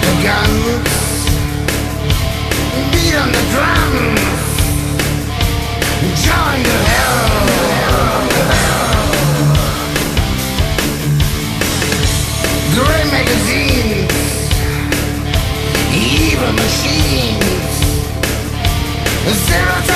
the Beat on the Join the hell. Magazines. Evil machines. Zero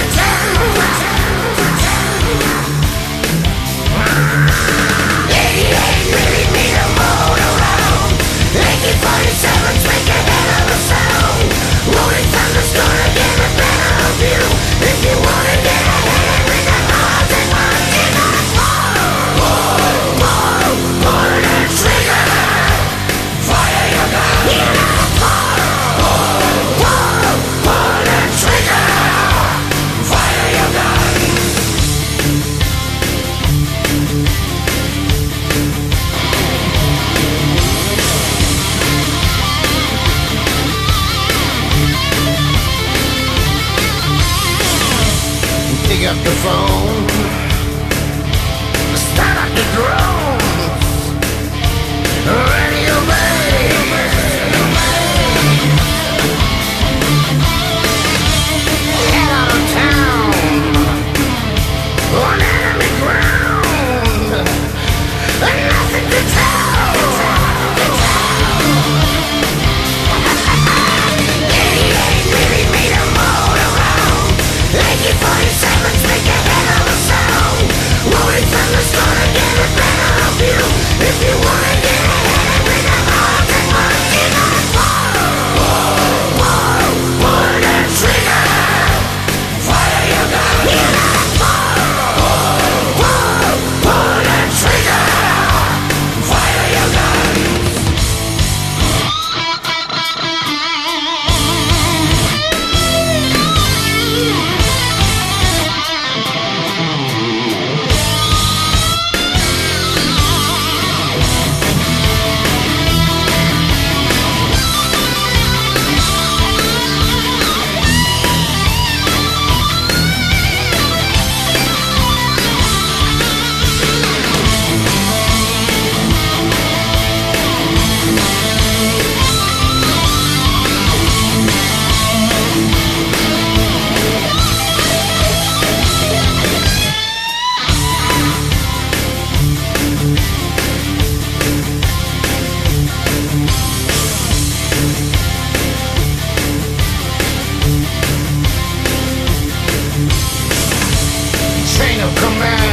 command.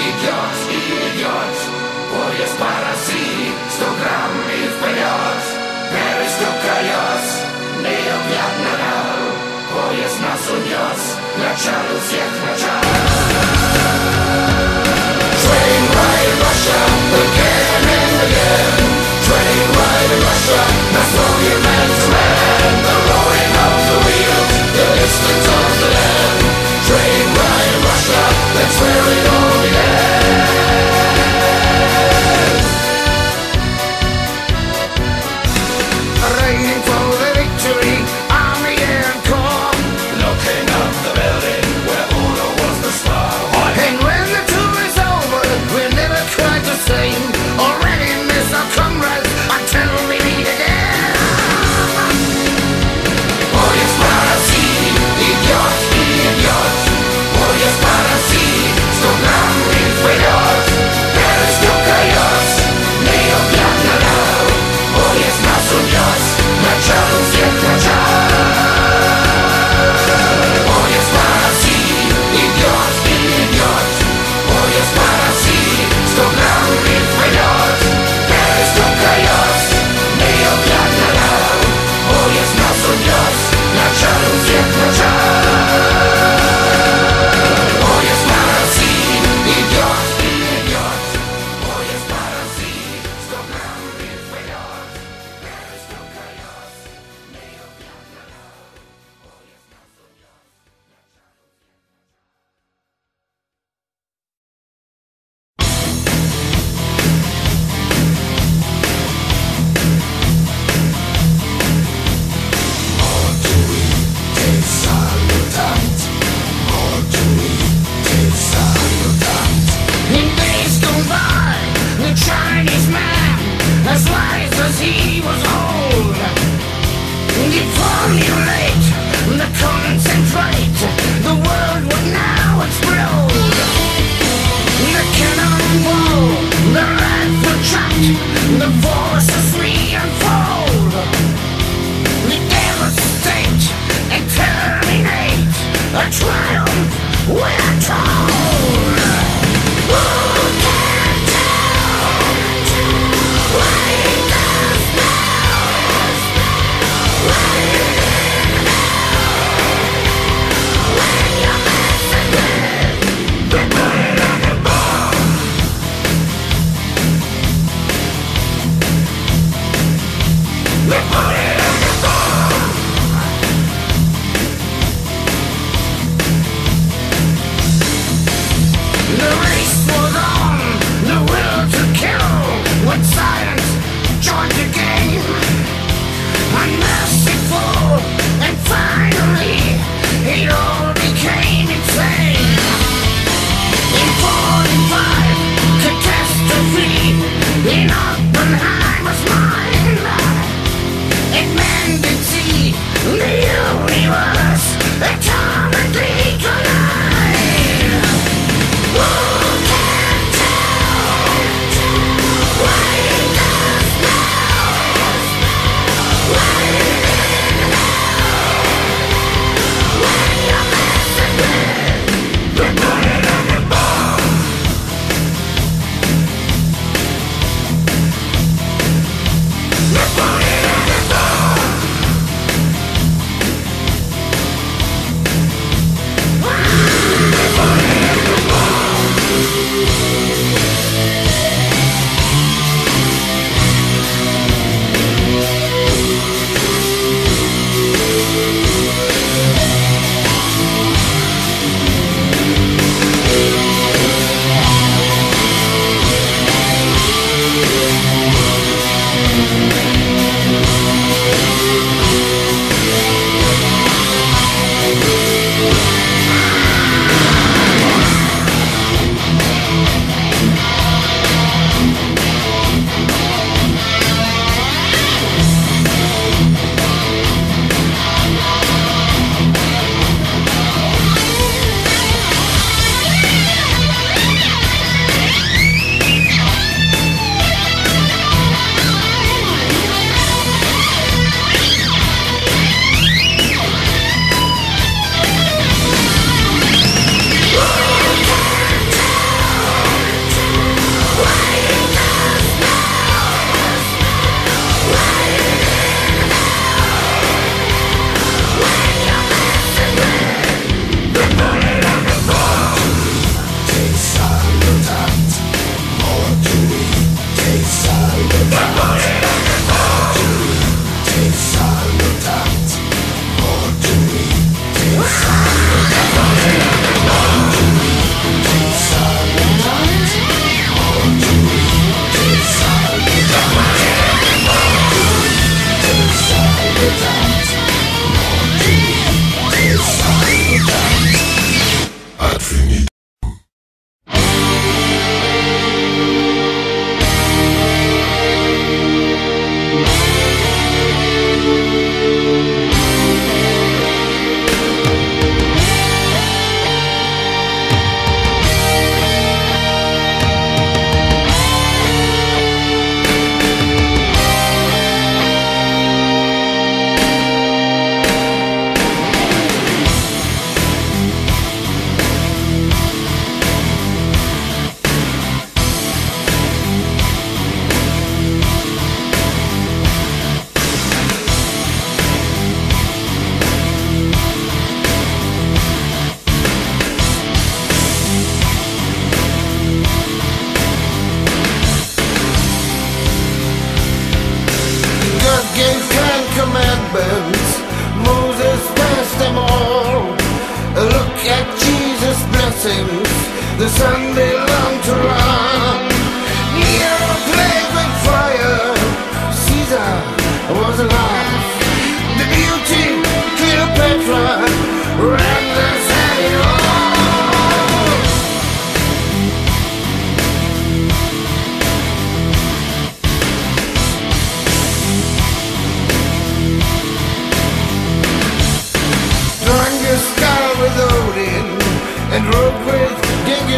идет, идет, поезд по России, сто грамм и вперед, первый стук колес, необъятно нам, поезд нас унес, начало всех начал. Train ride Russia, again and again. Train ride Russia, the Soviet to man. The roaring of the wheels, the distance of the land. Train ride Russia, that's where it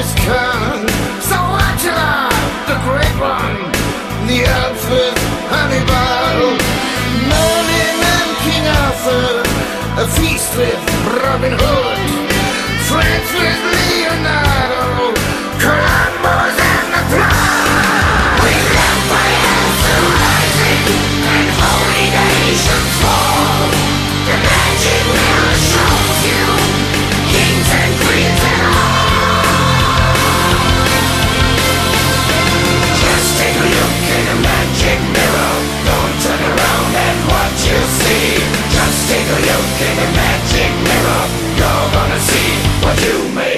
is gone. So watch out, the great one, the earth with Hannibal. Merlin and King Arthur, a feast with Robin Hood. friends. with you make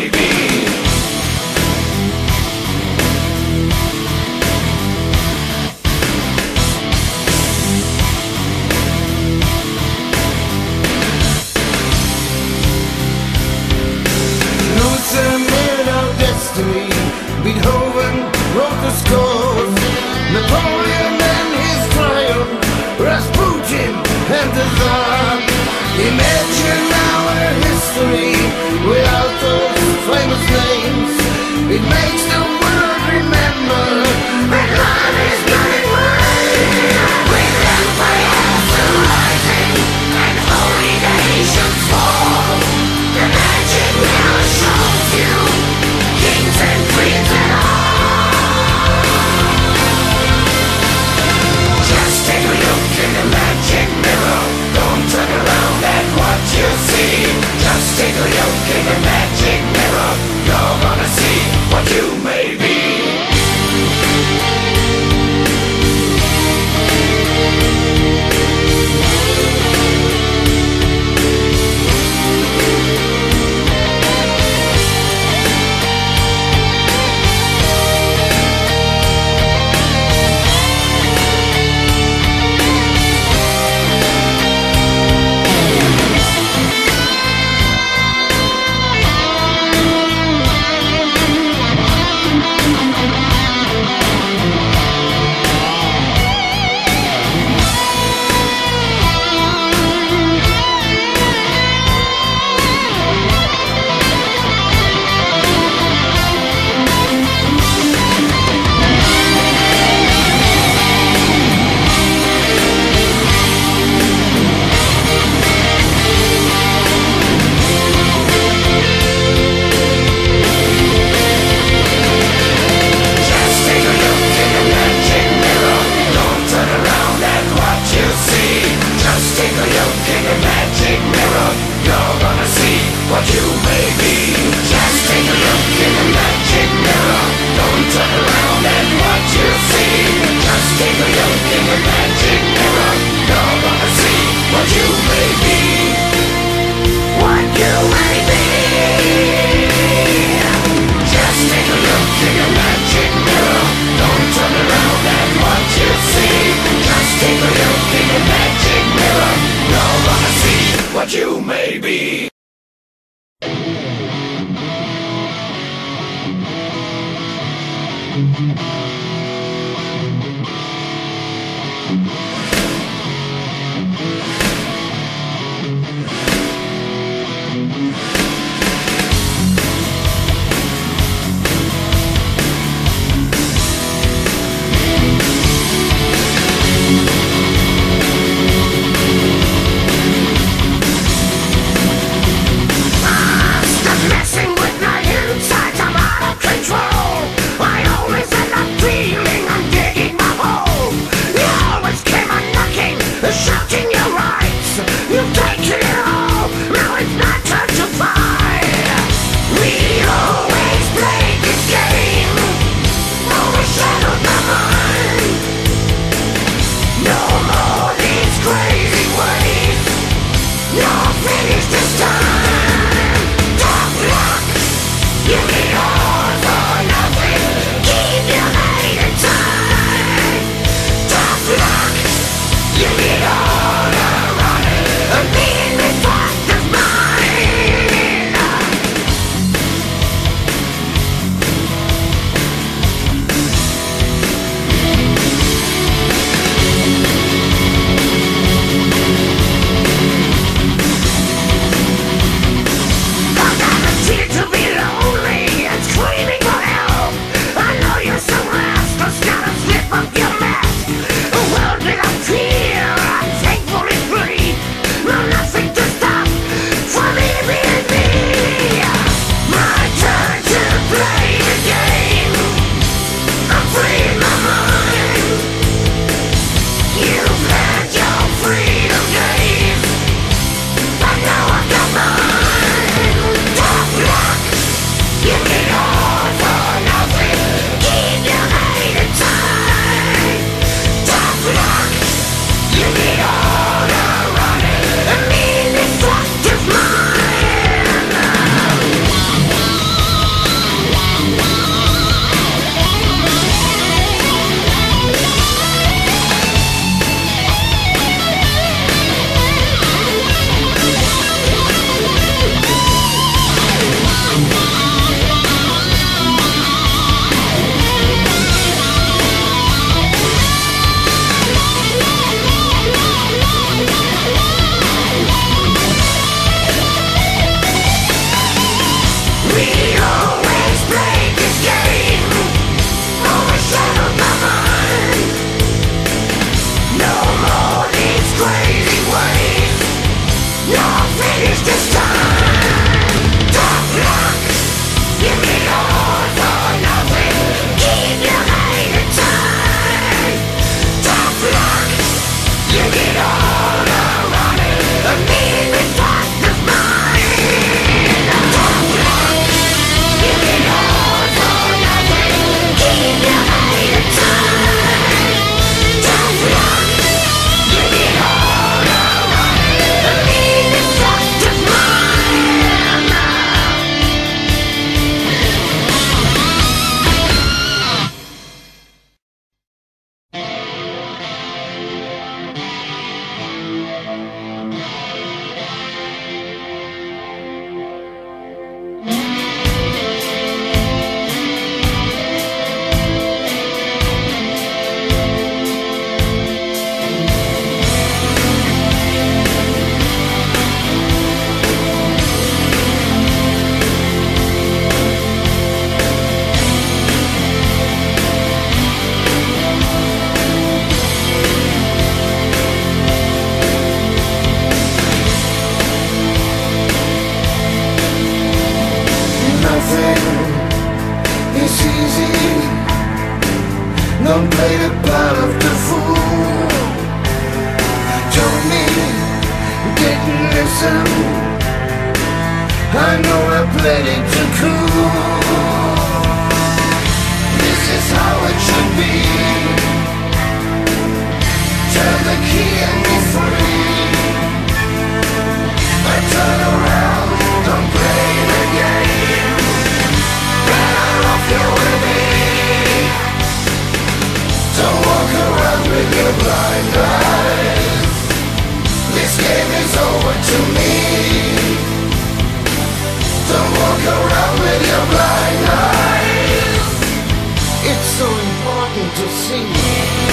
important to see.